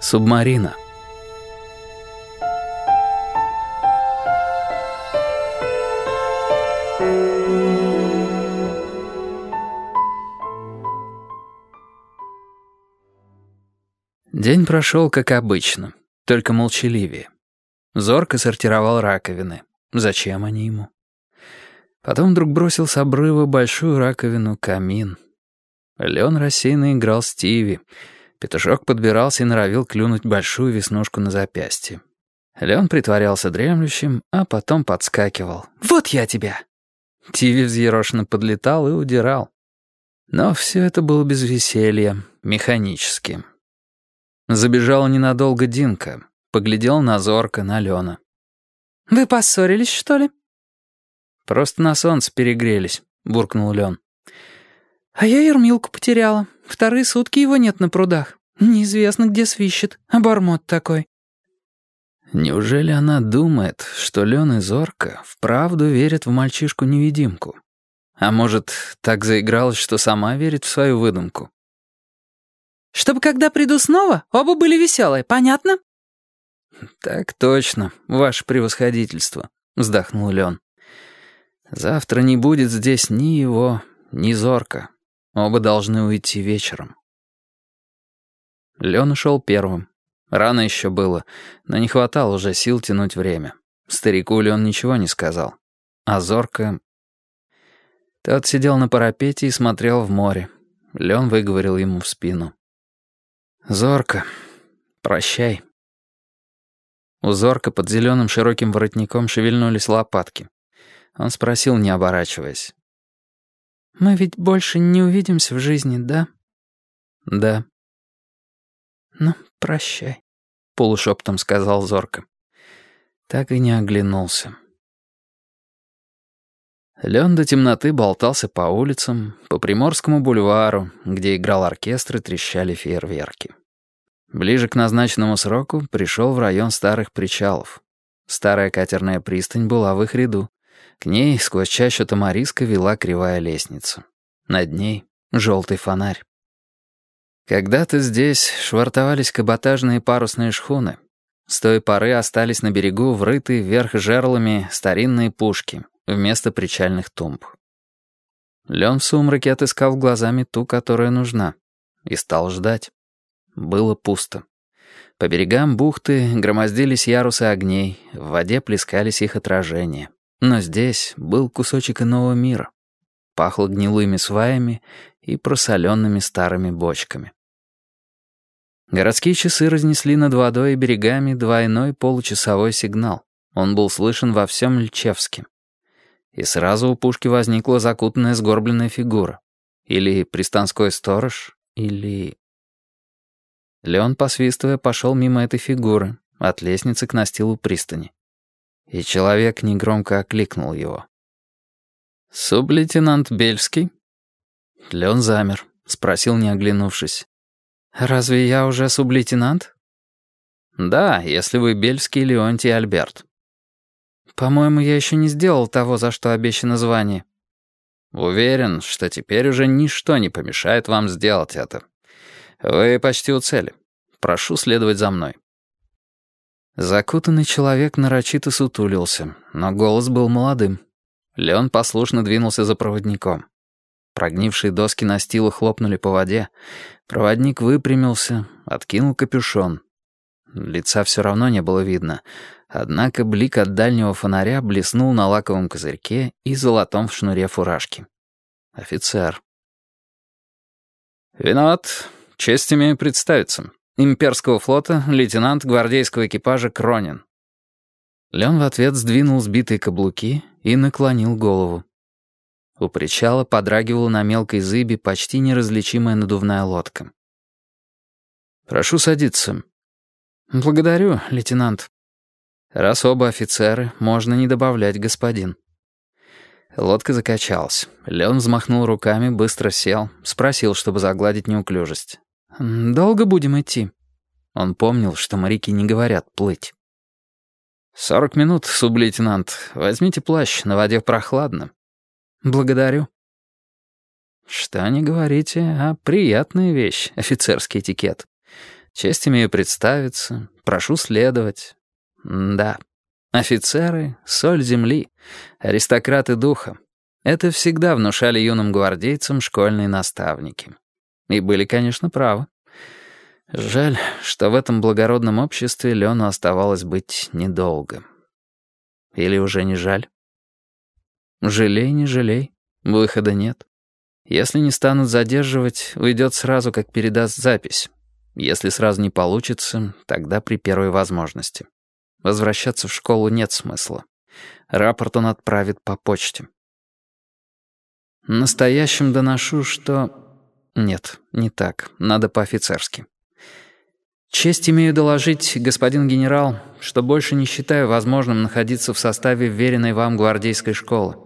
Субмарина. День прошел как обычно, только молчаливее. Зорко сортировал раковины. Зачем они ему? Потом вдруг бросил с обрыва большую раковину камин. Лен рассеянно играл Стиви — Петушок подбирался и норовил клюнуть большую веснушку на запястье. Леон притворялся дремлющим, а потом подскакивал. «Вот я тебя!» Тиви взъерошенно подлетал и удирал. Но все это было без веселья, механически. Забежала ненадолго Динка, поглядел на Зорка, на Лена. «Вы поссорились, что ли?» «Просто на солнце перегрелись», — буркнул Лен. «А я Ермилку потеряла. Вторые сутки его нет на прудах. Неизвестно, где свищет. Обормот такой». Неужели она думает, что Лен и Зорка вправду верят в мальчишку-невидимку? А может, так заигралась, что сама верит в свою выдумку? «Чтобы когда приду снова, оба были веселые, понятно?» «Так точно, ваше превосходительство», — вздохнул Лен. «Завтра не будет здесь ни его, ни Зорка. Оба должны уйти вечером. Лен ушел первым. Рано еще было, но не хватало уже сил тянуть время. Старику Лен ничего не сказал. А Зорка... Тот сидел на парапете и смотрел в море. Лен выговорил ему в спину. «Зорка, прощай». У Зорка под зеленым широким воротником шевельнулись лопатки. Он спросил, не оборачиваясь. «Мы ведь больше не увидимся в жизни, да?» «Да». «Ну, прощай», — полушептом сказал Зорко. Так и не оглянулся. Лен до темноты болтался по улицам, по Приморскому бульвару, где играл оркестр и трещали фейерверки. Ближе к назначенному сроку пришел в район старых причалов. Старая катерная пристань была в их ряду. К ней сквозь чащу тамариска вела кривая лестница. Над ней — желтый фонарь. Когда-то здесь швартовались каботажные парусные шхуны. С той поры остались на берегу врытые вверх жерлами старинные пушки вместо причальных тумб. Лен в сумраке отыскал глазами ту, которая нужна, и стал ждать. Было пусто. По берегам бухты громоздились ярусы огней, в воде плескались их отражения. Но здесь был кусочек иного мира. Пахло гнилыми сваями и просоленными старыми бочками. Городские часы разнесли над водой и берегами двойной получасовой сигнал. Он был слышен во всем Льчевске. И сразу у пушки возникла закутанная сгорбленная фигура. Или пристанской сторож, или... Леон, посвистывая, пошел мимо этой фигуры, от лестницы к настилу пристани и человек негромко окликнул его. «Сублейтенант Бельский?» Леон замер, спросил, не оглянувшись. «Разве я уже сублейтенант?» «Да, если вы Бельский Леонтий Альберт». «По-моему, я еще не сделал того, за что обещано звание». «Уверен, что теперь уже ничто не помешает вам сделать это. Вы почти у цели. Прошу следовать за мной». Закутанный человек нарочито сутулился, но голос был молодым. Леон послушно двинулся за проводником. Прогнившие доски настила хлопнули по воде. Проводник выпрямился, откинул капюшон. Лица все равно не было видно, однако блик от дальнего фонаря блеснул на лаковом козырьке и золотом в шнуре фуражки. Офицер. «Виноват. Честь имею представиться», Имперского флота лейтенант гвардейского экипажа Кронин. Лен в ответ сдвинул сбитые каблуки и наклонил голову. У причала подрагивала на мелкой зыбе почти неразличимая надувная лодка. «Прошу садиться». «Благодарю, лейтенант». «Раз оба офицеры, можно не добавлять господин». Лодка закачалась. Лен взмахнул руками, быстро сел, спросил, чтобы загладить неуклюжесть. «Долго будем идти?» Он помнил, что моряки не говорят «плыть». «Сорок минут, сублейтенант. Возьмите плащ, на воде прохладно». «Благодарю». Что не говорите, а приятная вещь, офицерский этикет. Честь имею представиться, прошу следовать. Да, офицеры — соль земли, аристократы духа. Это всегда внушали юным гвардейцам школьные наставники. И были, конечно, правы. Жаль, что в этом благородном обществе Лену оставалось быть недолго. Или уже не жаль? Жалей, не жалей, выхода нет. Если не станут задерживать, уйдет сразу, как передаст запись. Если сразу не получится, тогда при первой возможности. Возвращаться в школу нет смысла. Рапорт он отправит по почте. Настоящим доношу, что... Нет, не так. Надо по-офицерски. Честь имею доложить, господин генерал, что больше не считаю возможным находиться в составе веренной вам гвардейской школы.